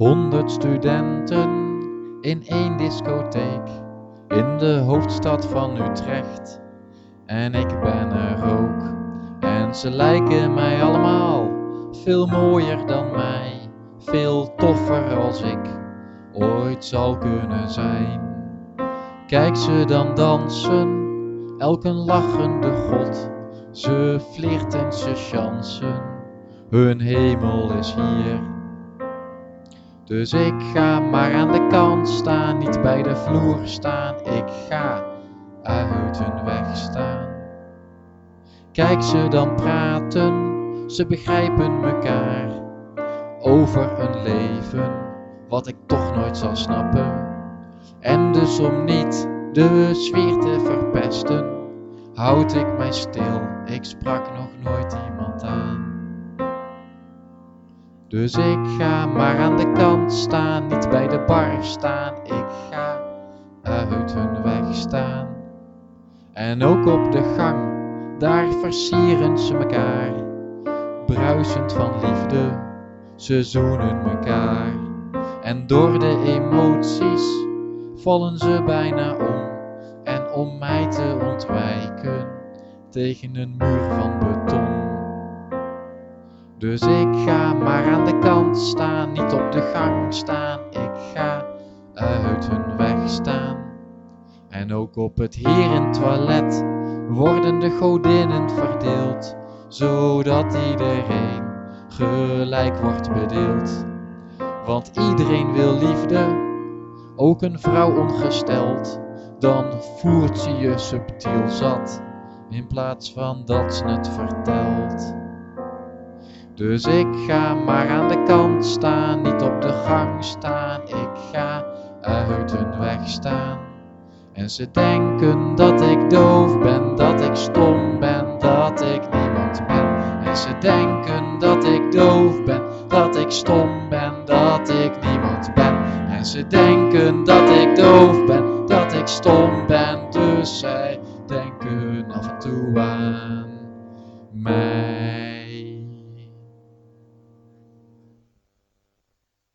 Honderd studenten in één discotheek in de hoofdstad van Utrecht. En ik ben er ook. En ze lijken mij allemaal veel mooier dan mij, veel toffer als ik ooit zal kunnen zijn. Kijk ze dan dansen, elk een lachende god. Ze flirten, ze chansen, hun hemel is hier. Dus ik ga maar aan de kant staan, niet bij de vloer staan. Ik ga uit hun weg staan. Kijk ze dan praten, ze begrijpen mekaar over een leven wat ik toch nooit zal snappen. En dus om niet de sfeer te verpesten, houd ik mij stil. Ik sprak nog nooit Dus ik ga maar aan de kant staan, niet bij de bar staan. Ik ga uit hun weg staan. En ook op de gang, daar versieren ze mekaar. Bruisend van liefde, ze zoenen mekaar. En door de emoties vallen ze bijna om. En om mij te ontwijken tegen een muur van beton. Dus ik ga maar aan de kant staan, niet op de gang staan. Ik ga uit hun weg staan. En ook op het herentoilet worden de godinnen verdeeld, zodat iedereen gelijk wordt bedeeld. Want iedereen wil liefde, ook een vrouw ongesteld. Dan voert ze je subtiel zat, in plaats van dat ze het vertelt. Dus ik ga maar aan de kant staan, niet op de gang staan. Ik ga uit hun weg staan. En ze denken dat ik doof ben, dat ik stom ben, dat ik niemand ben. En ze denken dat ik doof ben, dat ik stom ben, dat ik niemand ben. En ze denken dat ik doof ben, dat ik stom ben. Dus zij denken af en toe aan.